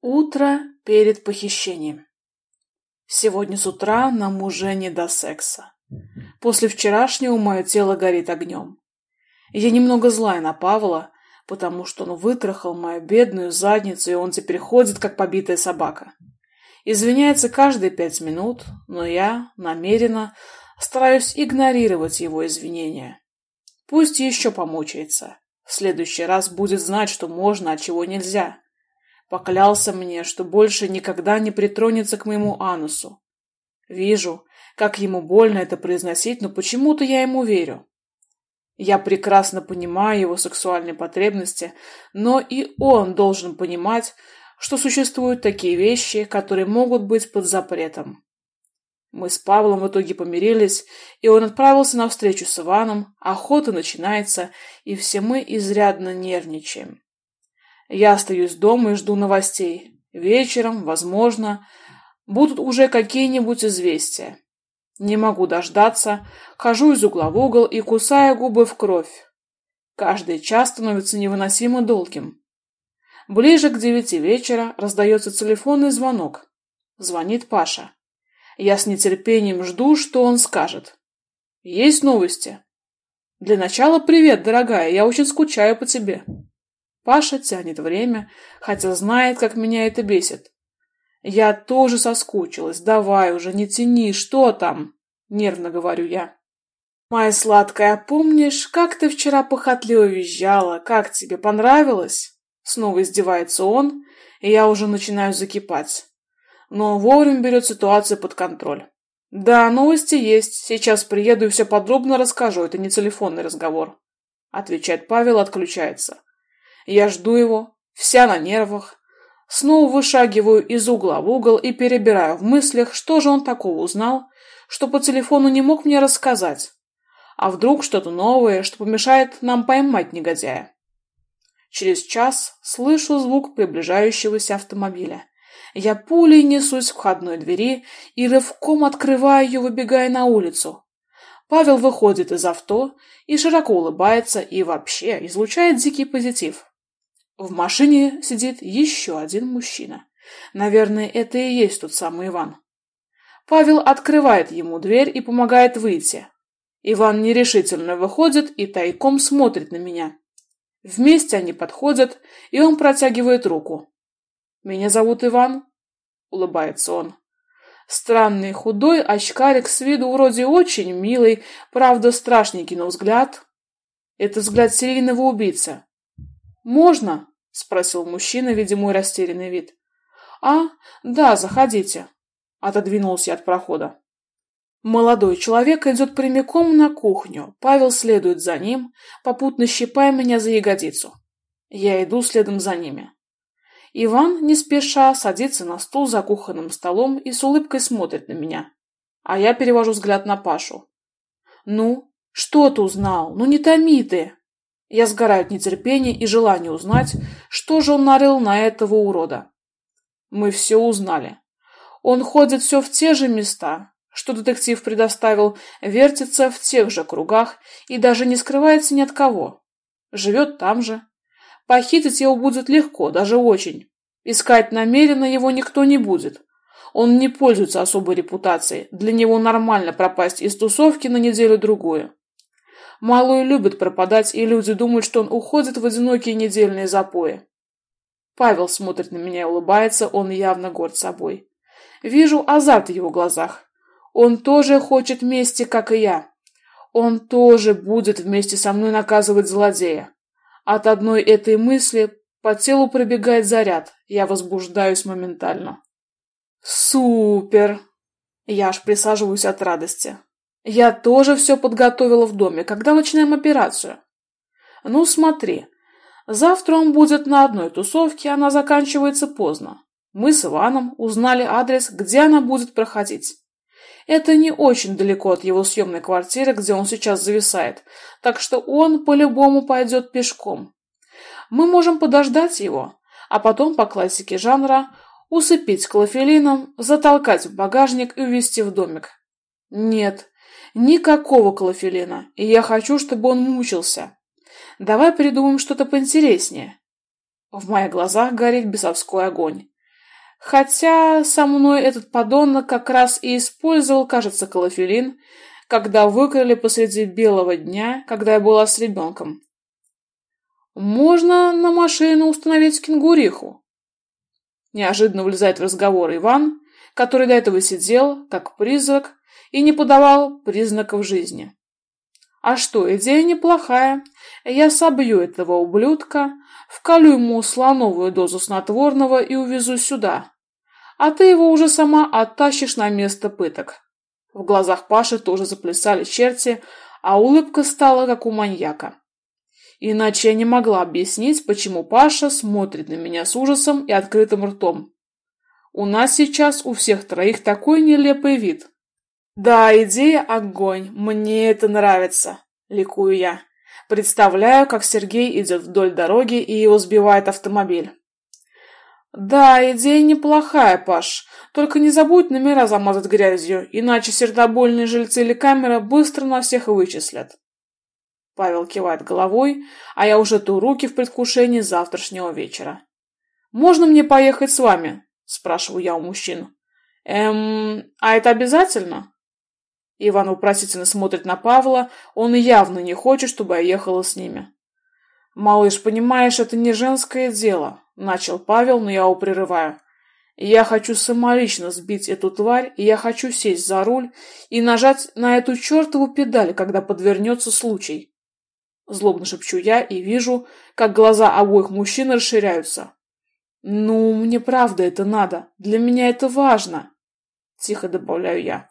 Утро перед похищением. Сегодня с утра нам уже не до секса. После вчерашнего мое тело горит огнем. Я немного злая на Павла, потому что он вытрахал мою бедную задницу, и он теперь ходит, как побитая собака. Извиняется каждые пять минут, но я намеренно стараюсь игнорировать его извинения. Пусть еще помучается. В следующий раз будет знать, что можно, а чего нельзя. Поклялся мне, что больше никогда не притронется к моему анусу. Вижу, как ему больно это произносить, но почему-то я ему верю. Я прекрасно понимаю его сексуальные потребности, но и он должен понимать, что существуют такие вещи, которые могут быть под запретом. Мы с Павлом в итоге помирились, и он отправился на встречу с Иваном, охота начинается, и все мы изрядно нервничаем. Я остаюсь дома и жду новостей. Вечером, возможно, будут уже какие-нибудь известия. Не могу дождаться, хожу из угла в угол и кусаю губы в кровь. Каждый час становится невыносимо долгим. Ближе к девяти вечера раздается телефонный звонок. Звонит Паша. Я с нетерпением жду, что он скажет. Есть новости? Для начала привет, дорогая, я очень скучаю по тебе. Паша тянет время, хотя знает, как меня это бесит. Я тоже соскучилась. Давай уже, не тяни, что там? Нервно говорю я. Моя сладкая, помнишь, как ты вчера похотливо визжала? Как тебе понравилось? Снова издевается он, и я уже начинаю закипать. Но вовремя берет ситуацию под контроль. Да, новости есть. Сейчас приеду и все подробно расскажу. Это не телефонный разговор. Отвечает Павел, отключается. Я жду его, вся на нервах. Снова вышагиваю из угла в угол и перебираю в мыслях, что же он такого узнал, что по телефону не мог мне рассказать. А вдруг что-то новое, что помешает нам поймать негодяя. Через час слышу звук приближающегося автомобиля. Я пулей несусь к входной двери и рывком открываю ее, выбегая на улицу. Павел выходит из авто и широко улыбается и вообще излучает дикий позитив. В машине сидит еще один мужчина. Наверное, это и есть тот самый Иван. Павел открывает ему дверь и помогает выйти. Иван нерешительно выходит и тайком смотрит на меня. Вместе они подходят, и он протягивает руку. «Меня зовут Иван», — улыбается он. Странный, худой очкарик с виду вроде очень милый, правда страшненький, но взгляд... Это взгляд серийного убийцы. «Можно?» — спросил мужчина, видя мой растерянный вид. «А, да, заходите», — отодвинулся от прохода. Молодой человек идет прямиком на кухню. Павел следует за ним, попутно щипая меня за ягодицу. Я иду следом за ними. Иван, не спеша, садится на стул за кухонным столом и с улыбкой смотрит на меня. А я перевожу взгляд на Пашу. «Ну, что ты узнал? Ну не томи ты!» Я сгораю от нетерпения и желания узнать, что же он нарыл на этого урода. Мы все узнали. Он ходит все в те же места, что детектив предоставил, вертится в тех же кругах и даже не скрывается ни от кого. Живет там же. Похитить его будет легко, даже очень. Искать намеренно его никто не будет. Он не пользуется особой репутацией. Для него нормально пропасть из тусовки на неделю-другую. Малую любит пропадать, и люди думают, что он уходит в одинокие недельные запои. Павел смотрит на меня и улыбается, он явно горд собой. Вижу азарт в его глазах. Он тоже хочет мести, как и я. Он тоже будет вместе со мной наказывать злодея. От одной этой мысли по телу пробегает заряд. Я возбуждаюсь моментально. Супер! Я аж присаживаюсь от радости. Я тоже все подготовила в доме. Когда начинаем операцию? Ну, смотри. Завтра он будет на одной тусовке, она заканчивается поздно. Мы с Иваном узнали адрес, где она будет проходить. Это не очень далеко от его съемной квартиры, где он сейчас зависает, так что он по-любому пойдет пешком. Мы можем подождать его, а потом по классике жанра усыпить клофелином, затолкать в багажник и увезти в домик. Нет, Никакого клофелина, и я хочу, чтобы он мучился. Давай придумаем что-то поинтереснее. В моих глазах горит бесовской огонь. Хотя со мной этот подонок как раз и использовал, кажется, колофелин, когда выкрали посреди белого дня, когда я была с ребенком. Можно на машину установить кенгуриху. Неожиданно влезает в разговор Иван, который до этого сидел, как призрак, и не подавал признаков жизни. А что, идея неплохая. Я собью этого ублюдка, вколю ему слоновую дозу снотворного и увезу сюда. А ты его уже сама оттащишь на место пыток. В глазах Паши тоже заплясали черти, а улыбка стала как у маньяка. Иначе я не могла объяснить, почему Паша смотрит на меня с ужасом и открытым ртом. У нас сейчас у всех троих такой нелепый вид. Да, идея огонь, мне это нравится, ликую я. Представляю, как Сергей идет вдоль дороги и его сбивает автомобиль. Да, идея неплохая, Паш. Только не забудь номера замазать грязью, иначе сердобольные жильцы или камера быстро на всех вычислят. Павел кивает головой, а я уже ту руки в предвкушении завтрашнего вечера. Можно мне поехать с вами? спрашиваю я у мужчин. Эм, а это обязательно? Иван вопросительно смотрит на Павла, он явно не хочет, чтобы я ехала с ними. Малыш, понимаешь, это не женское дело, начал Павел, но я его прерываю. Я хочу самолично сбить эту тварь, и я хочу сесть за руль и нажать на эту чертову педаль, когда подвернется случай. Злобно шепчу я и вижу, как глаза обоих мужчин расширяются. Ну, мне правда это надо. Для меня это важно. Тихо добавляю я.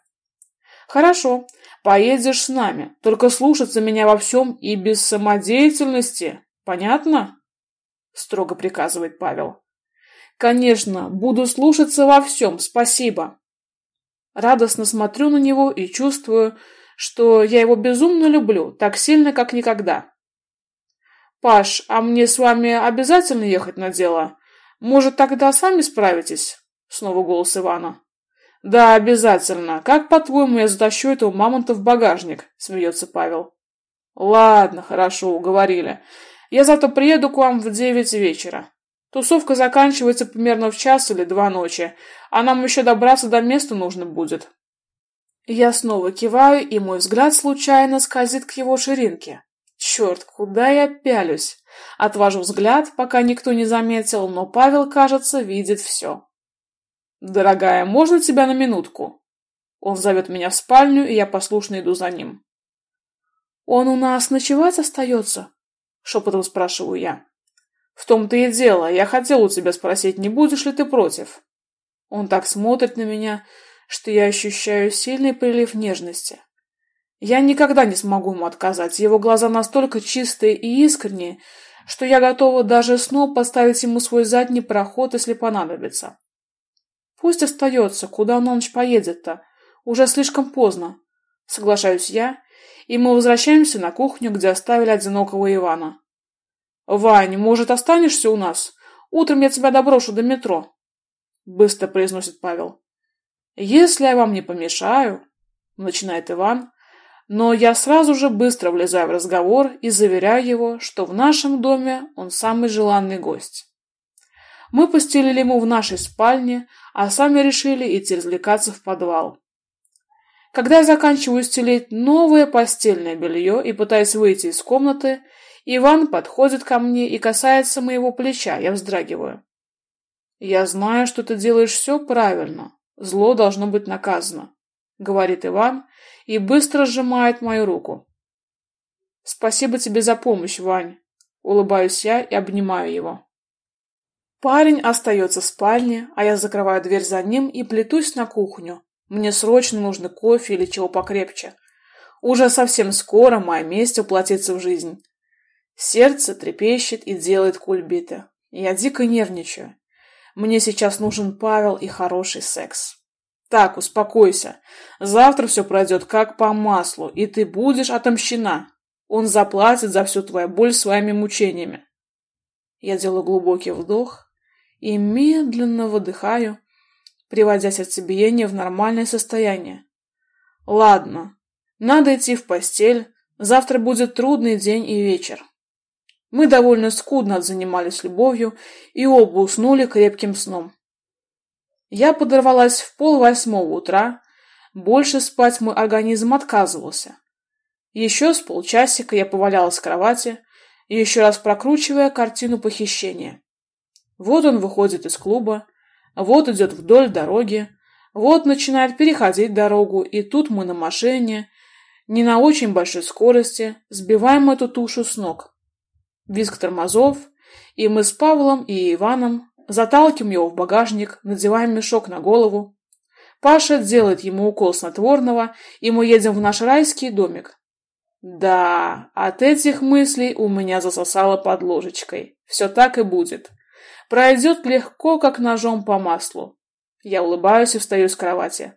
Хорошо, поедешь с нами. Только слушаться меня во всем и без самодеятельности. Понятно? Строго приказывает Павел. Конечно, буду слушаться во всем, спасибо. Радостно смотрю на него и чувствую, что я его безумно люблю, так сильно, как никогда. Паш, а мне с вами обязательно ехать на дело? Может, тогда сами справитесь? Снова голос Ивана. Да, обязательно. Как, по-твоему, я затащу этого мамонта в багажник? Смеется Павел. Ладно, хорошо, уговорили. Я завтра приеду к вам в девять вечера. Тусовка заканчивается примерно в час или два ночи, а нам еще добраться до места нужно будет. Я снова киваю, и мой взгляд случайно скользит к его ширинке. Черт, куда я пялюсь? Отвожу взгляд, пока никто не заметил, но Павел, кажется, видит все. «Дорогая, можно тебя на минутку?» Он зовет меня в спальню, и я послушно иду за ним. «Он у нас ночевать остается?» — шепотом спрашиваю я. «В том-то и дело. Я хотел у тебя спросить, не будешь ли ты против?» Он так смотрит на меня, что я ощущаю сильный прилив нежности. Я никогда не смогу ему отказать. Его глаза настолько чистые и искренние, что я готова даже снова поставить ему свой задний проход, если понадобится. Пусть остается, куда он на ночь поедет-то. Уже слишком поздно. Соглашаюсь я, и мы возвращаемся на кухню, где оставили одинокого Ивана. «Вань, может, останешься у нас? Утром я тебя доброшу до метро», — быстро произносит Павел. «Если я вам не помешаю», — начинает Иван, но я сразу же быстро влезаю в разговор и заверяю его, что в нашем доме он самый желанный гость. Мы постелили ему в нашей спальне, а сами решили идти развлекаться в подвал. Когда я заканчиваю стелить новое постельное белье и пытаюсь выйти из комнаты, Иван подходит ко мне и касается моего плеча, я вздрагиваю. «Я знаю, что ты делаешь все правильно», Зло должно быть наказано, говорит Иван и быстро сжимает мою руку. Спасибо тебе за помощь, Вань. Улыбаюсь я и обнимаю его. Парень остается в спальне, а я закрываю дверь за ним и плетусь на кухню. Мне срочно нужно кофе или чего покрепче. Уже совсем скоро моя месть уплотится в жизнь. Сердце трепещет и делает кульбиты. Я дико нервничаю. Мне сейчас нужен Павел и хороший секс. Так, успокойся. Завтра все пройдет как по маслу, и ты будешь отомщена. Он заплатит за всю твою боль своими мучениями. Я делаю глубокий вдох и медленно выдыхаю, приводя сердцебиение в нормальное состояние. Ладно, надо идти в постель. Завтра будет трудный день и вечер. Мы довольно скудно занимались любовью и оба уснули крепким сном. Я подорвалась в пол восьмого утра, больше спать мой организм отказывался. Еще с полчасика я повалялась в кровати, еще раз прокручивая картину похищения. Вот он выходит из клуба, вот идет вдоль дороги, вот начинает переходить дорогу, и тут мы на машине, не на очень большой скорости, сбиваем эту тушу с ног. Визг тормозов, и мы с Павлом и Иваном заталкиваем его в багажник, надеваем мешок на голову. Паша делает ему укол снотворного, и мы едем в наш райский домик. Да, от этих мыслей у меня засосало под ложечкой. Все так и будет. Пройдет легко, как ножом по маслу. Я улыбаюсь и встаю с кровати.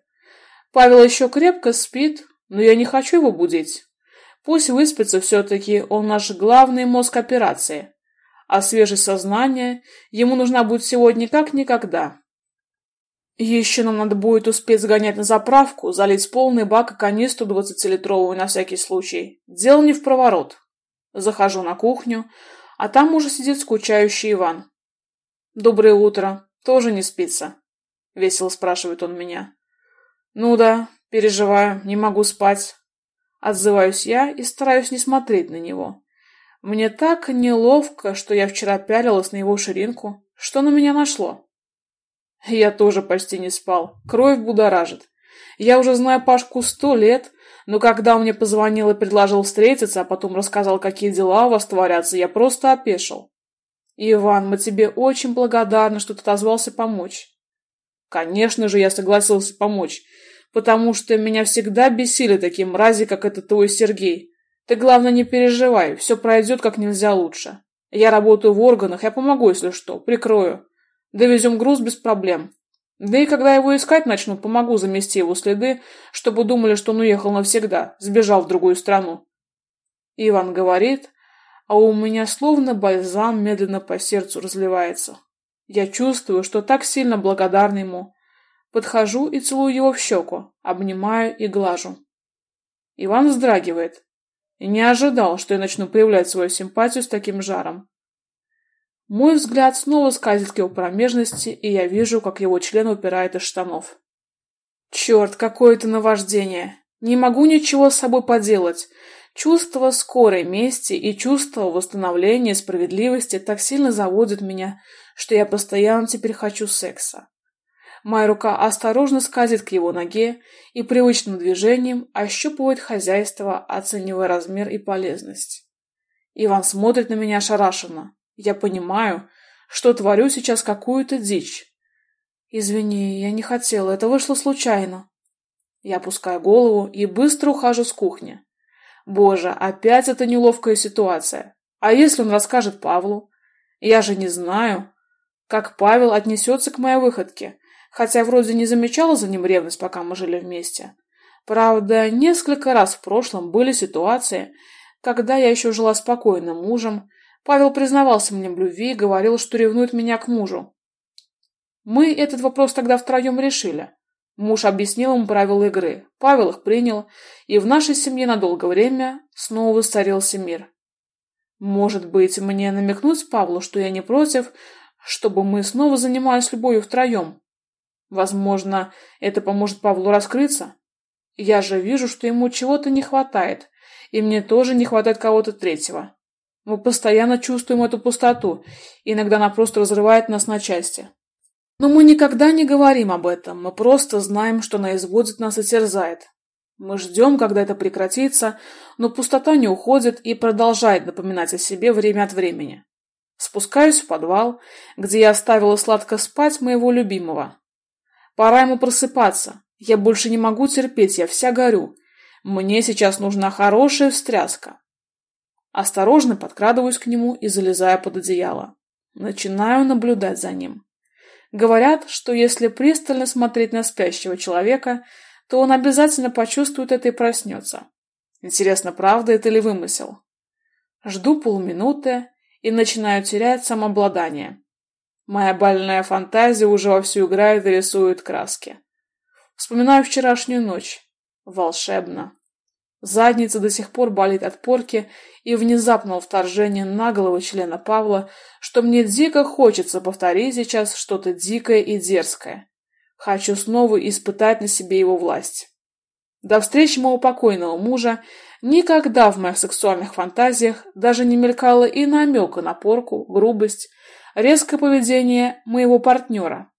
Павел еще крепко спит, но я не хочу его будить. Пусть выспится все-таки, он наш главный мозг операции. А свежесть сознания ему нужна будет сегодня как никогда. Еще нам надо будет успеть сгонять на заправку, залить полный бак и канистру двадцатилитровую на всякий случай. Дело не в проворот. Захожу на кухню, а там уже сидит скучающий Иван. «Доброе утро. Тоже не спится?» — весело спрашивает он меня. «Ну да, переживаю, не могу спать». Отзываюсь я и стараюсь не смотреть на него. Мне так неловко, что я вчера пялилась на его ширинку. Что на меня нашло? Я тоже почти не спал. Кровь будоражит. Я уже знаю Пашку сто лет, но когда он мне позвонил и предложил встретиться, а потом рассказал, какие дела у вас творятся, я просто опешил. Иван, мы тебе очень благодарны, что ты отозвался помочь. Конечно же, я согласился помочь, потому что меня всегда бесили такие мрази, как этот твой Сергей. Ты, главное, не переживай, все пройдет как нельзя лучше. Я работаю в органах, я помогу, если что, прикрою. Довезем груз без проблем. Да и когда его искать начну, помогу замести его следы, чтобы думали, что он уехал навсегда, сбежал в другую страну. Иван говорит, а у меня словно бальзам медленно по сердцу разливается. Я чувствую, что так сильно благодарна ему. Подхожу и целую его в щеку, обнимаю и глажу. Иван вздрагивает. Не ожидал, что я начну проявлять свою симпатию с таким жаром. Мой взгляд снова скользит к его промежности, и я вижу, как его член упирает из штанов. Черт, какое-то наваждение. Не могу ничего с собой поделать. Чувство скорой мести и чувство восстановления справедливости так сильно заводят меня, что я постоянно теперь хочу секса. Моя рука осторожно скользит к его ноге и привычным движением ощупывает хозяйство, оценивая размер и полезность. Иван смотрит на меня ошарашенно. Я понимаю, что творю сейчас какую-то дичь. Извини, я не хотела, это вышло случайно. Я опускаю голову и быстро ухожу с кухни. Боже, опять эта неловкая ситуация. А если он расскажет Павлу? Я же не знаю, как Павел отнесется к моей выходке, хотя вроде не замечала за ним ревность, пока мы жили вместе. Правда, несколько раз в прошлом были ситуации, когда я еще жила спокойным мужем, Павел признавался мне в любви и говорил, что ревнует меня к мужу. Мы этот вопрос тогда втроем решили. Муж объяснил ему правила игры, Павел их принял, и в нашей семье на долгое время снова воцарился мир. Может быть, мне намекнуть Павлу, что я не против, чтобы мы снова занимались любовью втроем? Возможно, это поможет Павлу раскрыться? Я же вижу, что ему чего-то не хватает, и мне тоже не хватает кого-то третьего. Мы постоянно чувствуем эту пустоту, иногда она просто разрывает нас на части. Но мы никогда не говорим об этом, мы просто знаем, что она изводит нас и терзает. Мы ждем, когда это прекратится, но пустота не уходит и продолжает напоминать о себе время от времени. Спускаюсь в подвал, где я оставила сладко спать моего любимого. Пора ему просыпаться. Я больше не могу терпеть, я вся горю. Мне сейчас нужна хорошая встряска. Осторожно подкрадываюсь к нему и залезаю под одеяло. Начинаю наблюдать за ним. Говорят, что если пристально смотреть на спящего человека, то он обязательно почувствует это и проснется. Интересно, правда это или вымысел? Жду полминуты и начинаю терять самообладание. Моя больная фантазия уже вовсю играет и рисует краски. Вспоминаю вчерашнюю ночь. Волшебно. Задница до сих пор болит от порки и внезапного вторжения наглого члена Павла, что мне дико хочется повторить сейчас что-то дикое и дерзкое. Хочу снова испытать на себе его власть. До встречи моего покойного мужа никогда в моих сексуальных фантазиях даже не мелькало и намека на порку, грубость, резкое поведение моего партнера.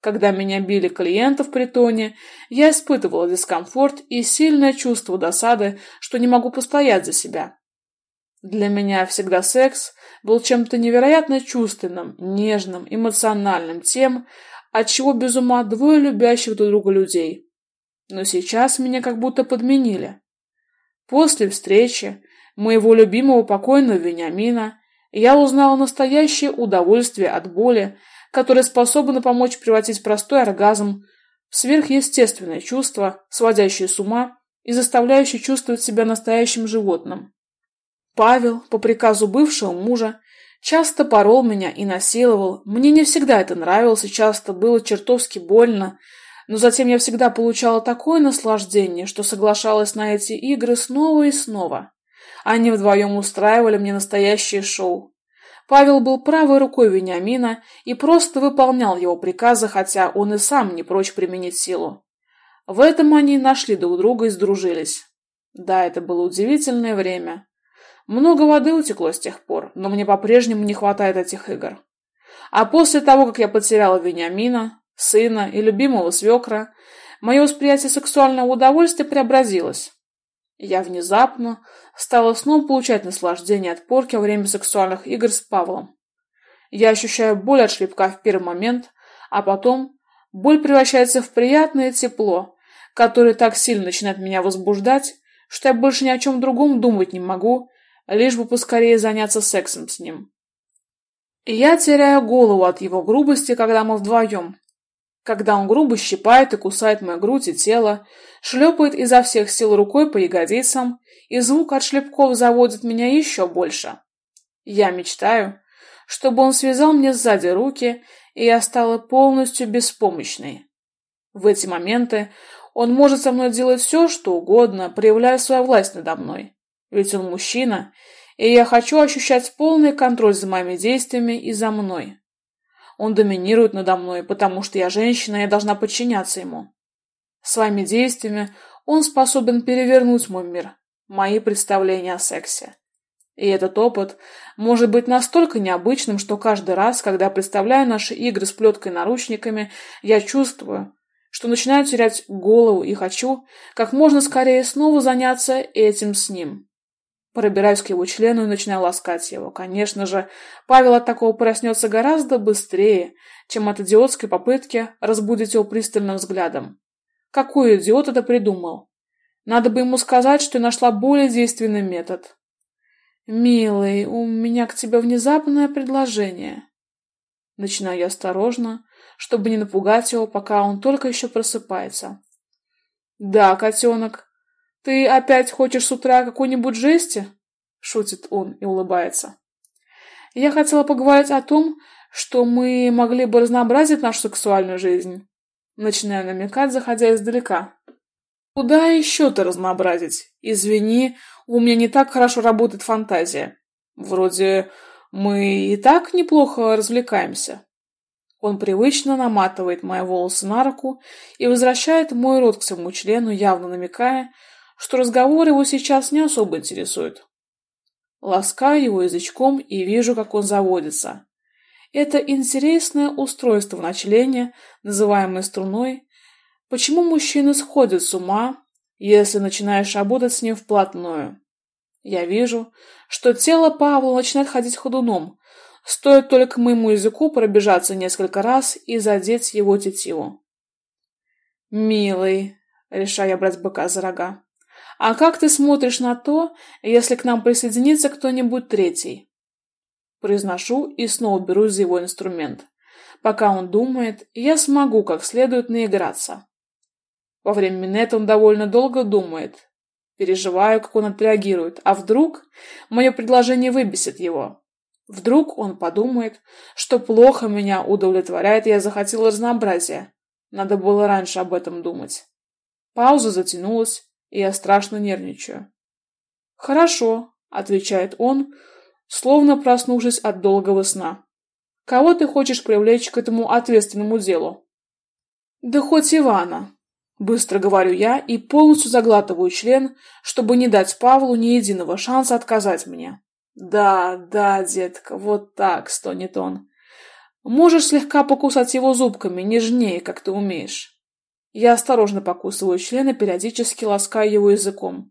Когда меня били клиенты в притоне, я испытывала дискомфорт и сильное чувство досады, что не могу постоять за себя. Для меня всегда секс был чем-то невероятно чувственным, нежным, эмоциональным, тем, от чего без ума двое любящих друг друга людей. Но сейчас меня как будто подменили. После встречи моего любимого покойного Вениамина я узнала настоящее удовольствие от боли, которое способно помочь превратить простой оргазм в сверхъестественное чувство, сводящее с ума и заставляющее чувствовать себя настоящим животным. Павел, по приказу бывшего мужа, часто порол меня и насиловал. Мне не всегда это нравилось и часто было чертовски больно, но затем я всегда получала такое наслаждение, что соглашалась на эти игры снова и снова. Они вдвоем устраивали мне настоящее шоу. Павел был правой рукой Вениамина и просто выполнял его приказы, хотя он и сам не прочь применить силу. В этом они нашли друг друга и сдружились. Да, это было удивительное время. Много воды утекло с тех пор, но мне по-прежнему не хватает этих игр. А после того, как я потеряла Вениамина, сына и любимого свекра, мое восприятие сексуального удовольствия преобразилось. Я внезапно стала снова получать наслаждение от порки во время сексуальных игр с Павлом. Я ощущаю боль от шлепка в первый момент, а потом боль превращается в приятное тепло, которое так сильно начинает меня возбуждать, что я больше ни о чем другом думать не могу лишь бы поскорее заняться сексом с ним. Я теряю голову от его грубости, когда мы вдвоем. Когда он грубо щипает и кусает мою грудь и тело, шлепает изо всех сил рукой по ягодицам, и звук от шлепков заводит меня еще больше. Я мечтаю, чтобы он связал мне сзади руки, и я стала полностью беспомощной. В эти моменты он может со мной делать все, что угодно, проявляя свою власть надо мной. Ведь он мужчина, и я хочу ощущать полный контроль за моими действиями и за мной. Он доминирует надо мной, потому что я женщина, и я должна подчиняться ему. Своими действиями он способен перевернуть мой мир, мои представления о сексе. И этот опыт может быть настолько необычным, что каждый раз, когда представляю наши игры с плеткой-наручниками, я чувствую, что начинаю терять голову и хочу как можно скорее снова заняться этим с ним. Пробираюсь к его члену и начинаю ласкать его. Конечно же, Павел от такого проснется гораздо быстрее, чем от идиотской попытки разбудить его пристальным взглядом. Какой идиот это придумал? Надо бы ему сказать, что я нашла более действенный метод. «Милый, у меня к тебе внезапное предложение». Начинаю я осторожно, чтобы не напугать его, пока он только еще просыпается. «Да, котенок, «Ты опять хочешь с утра какой-нибудь жести?» — шутит он и улыбается. «Я хотела поговорить о том, что мы могли бы разнообразить нашу сексуальную жизнь». Начинаю намекать, заходя издалека. «Куда еще-то разнообразить? Извини, у меня не так хорошо работает фантазия. Вроде мы и так неплохо развлекаемся». Он привычно наматывает мои волосы на руку и возвращает мой рот к своему члену, явно намекая, что разговор его сейчас не особо интересует. Ласкаю его язычком и вижу, как он заводится. Это интересное устройство в начлене, называемое струной. Почему мужчины сходят с ума, если начинаешь работать с ним вплотную? Я вижу, что тело Павла начинает ходить ходуном, стоит только моему языку пробежаться несколько раз и задеть его тетиву. «Милый», — решаю я брать быка за рога, а как ты смотришь на то, если к нам присоединится кто-нибудь третий? Произношу и снова берусь за его инструмент. Пока он думает, я смогу как следует наиграться. Во время минет он довольно долго думает. Переживаю, как он отреагирует. А вдруг мое предложение выбесит его? Вдруг он подумает, что плохо меня удовлетворяет, и я захотел разнообразия. Надо было раньше об этом думать. Пауза затянулась, я страшно нервничаю. «Хорошо», — отвечает он, словно проснувшись от долгого сна. «Кого ты хочешь привлечь к этому ответственному делу?» Да хоть Ивана. Быстро говорю я и полностью заглатываю член, чтобы не дать Павлу ни единого шанса отказать мне. Да, да, детка, вот так, стонет он. Можешь слегка покусать его зубками, нежнее, как ты умеешь. Я осторожно покусываю член и периодически ласкаю его языком.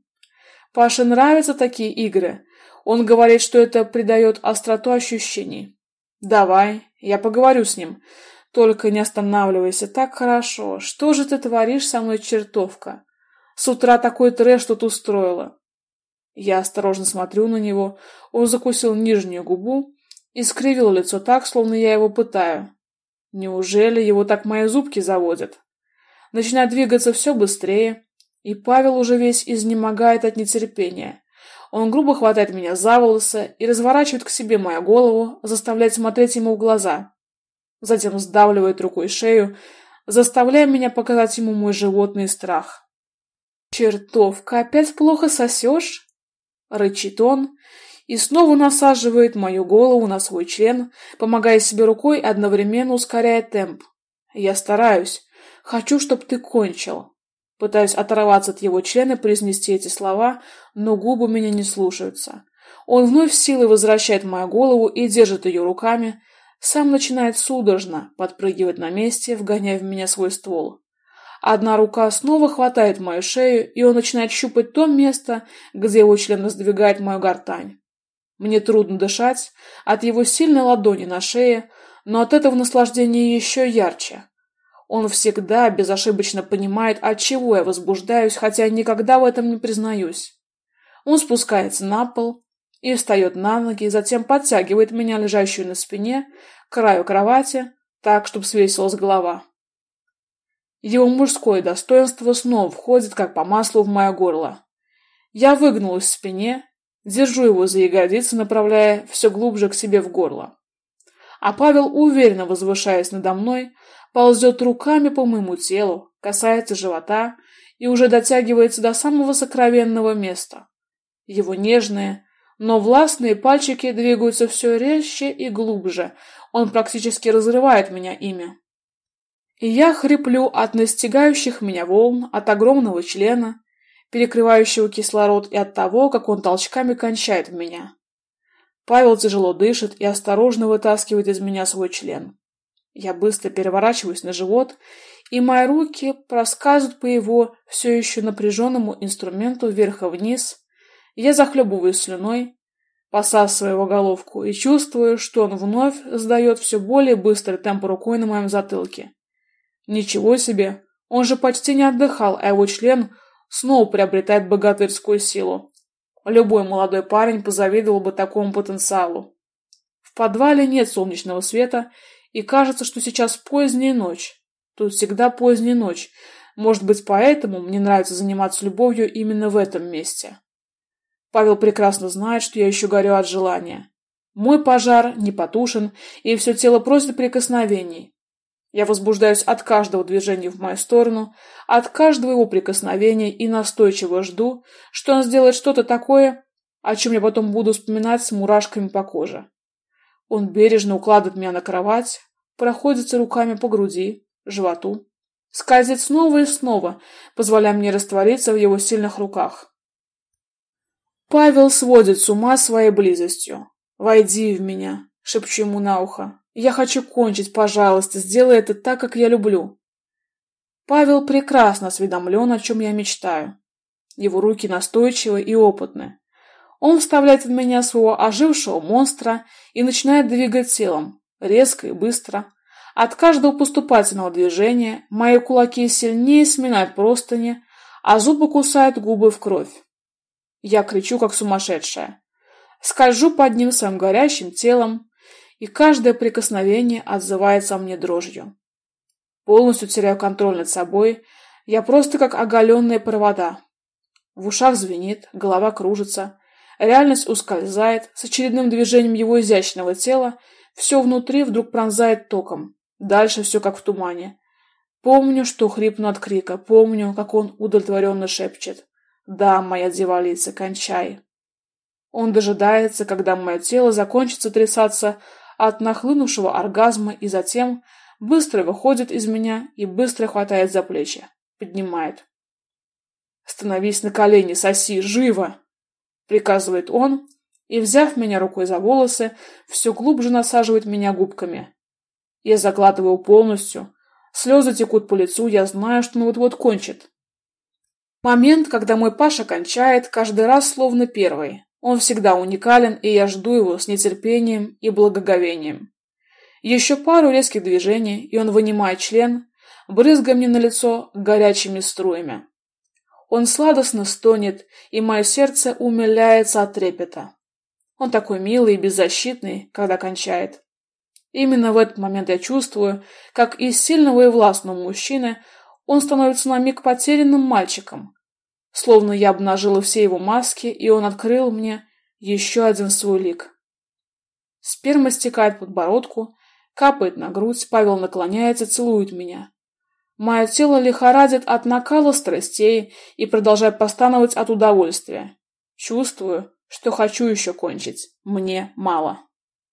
Паше нравятся такие игры. Он говорит, что это придает остроту ощущений. Давай, я поговорю с ним. Только не останавливайся, так хорошо. Что же ты творишь со мной, чертовка? С утра такой трэш тут устроила. Я осторожно смотрю на него. Он закусил нижнюю губу и скривил лицо так, словно я его пытаю. Неужели его так мои зубки заводят? Начинает двигаться все быстрее, и Павел уже весь изнемогает от нетерпения. Он грубо хватает меня за волосы и разворачивает к себе мою голову, заставляет смотреть ему в глаза затем сдавливает рукой шею, заставляя меня показать ему мой животный страх. «Чертовка, опять плохо сосешь?» — рычит он и снова насаживает мою голову на свой член, помогая себе рукой, одновременно ускоряя темп. Я стараюсь. Хочу, чтоб ты кончил. Пытаюсь оторваться от его члена и произнести эти слова, но губы меня не слушаются. Он вновь силой возвращает мою голову и держит ее руками, сам начинает судорожно подпрыгивать на месте, вгоняя в меня свой ствол. Одна рука снова хватает мою шею, и он начинает щупать то место, где его член раздвигает мою гортань. Мне трудно дышать от его сильной ладони на шее, но от этого наслаждение еще ярче. Он всегда безошибочно понимает, от чего я возбуждаюсь, хотя никогда в этом не признаюсь. Он спускается на пол, и встает на ноги, затем подтягивает меня, лежащую на спине, к краю кровати, так, чтобы свесилась голова. Его мужское достоинство снова входит, как по маслу, в мое горло. Я выгнулась в спине, держу его за ягодицы, направляя все глубже к себе в горло. А Павел, уверенно возвышаясь надо мной, ползет руками по моему телу, касается живота и уже дотягивается до самого сокровенного места. Его нежные, но властные пальчики двигаются все резче и глубже. Он практически разрывает меня ими. И я хриплю от настигающих меня волн, от огромного члена, перекрывающего кислород, и от того, как он толчками кончает в меня. Павел тяжело дышит и осторожно вытаскивает из меня свой член. Я быстро переворачиваюсь на живот, и мои руки проскальзывают по его все еще напряженному инструменту вверх и вниз, я захлебываюсь слюной, посасывая его головку, и чувствую, что он вновь сдает все более быстрый темп рукой на моем затылке. Ничего себе! Он же почти не отдыхал, а его член снова приобретает богатырскую силу. Любой молодой парень позавидовал бы такому потенциалу. В подвале нет солнечного света, и кажется, что сейчас поздняя ночь. Тут всегда поздняя ночь. Может быть, поэтому мне нравится заниматься любовью именно в этом месте. Павел прекрасно знает, что я еще горю от желания. Мой пожар не потушен, и все тело просит прикосновений. Я возбуждаюсь от каждого движения в мою сторону, от каждого его прикосновения и настойчиво жду, что он сделает что-то такое, о чем я потом буду вспоминать с мурашками по коже. Он бережно укладывает меня на кровать, проходится руками по груди, животу, скользит снова и снова, позволяя мне раствориться в его сильных руках. Павел сводит с ума своей близостью. «Войди в меня», — шепчу ему на ухо. «Я хочу кончить, пожалуйста, сделай это так, как я люблю». Павел прекрасно осведомлен, о чем я мечтаю. Его руки настойчивы и опытны. Он вставляет в меня своего ожившего монстра и начинает двигать телом, резко и быстро. От каждого поступательного движения мои кулаки сильнее сминают простыни, а зубы кусают губы в кровь. Я кричу, как сумасшедшая. Скольжу под ним своим горящим телом, и каждое прикосновение отзывается мне дрожью. Полностью теряю контроль над собой, я просто как оголенные провода. В ушах звенит, голова кружится, реальность ускользает, с очередным движением его изящного тела все внутри вдруг пронзает током. Дальше все как в тумане. Помню, что хрипну от крика, помню, как он удовлетворенно шепчет. Да, моя дьяволица, кончай. Он дожидается, когда мое тело закончится трясаться от нахлынувшего оргазма и затем, быстро выходит из меня и быстро хватает за плечи. Поднимает. «Становись на колени, соси, живо!» Приказывает он и, взяв меня рукой за волосы, все глубже насаживает меня губками. Я закладываю полностью. Слезы текут по лицу, я знаю, что он вот-вот кончит. Момент, когда мой Паша кончает, каждый раз словно первый. Он всегда уникален, и я жду его с нетерпением и благоговением. Еще пару резких движений, и он вынимает член, брызгая мне на лицо горячими струями. Он сладостно стонет, и мое сердце умиляется от трепета. Он такой милый и беззащитный, когда кончает. Именно в этот момент я чувствую, как из сильного и властного мужчины он становится на миг потерянным мальчиком. Словно я обнажила все его маски, и он открыл мне еще один свой лик. Сперма стекает под подбородку, капает на грудь, Павел наклоняется, целует меня. Мое тело лихорадит от накала страстей и продолжает постановать от удовольствия. Чувствую, что хочу еще кончить. Мне мало.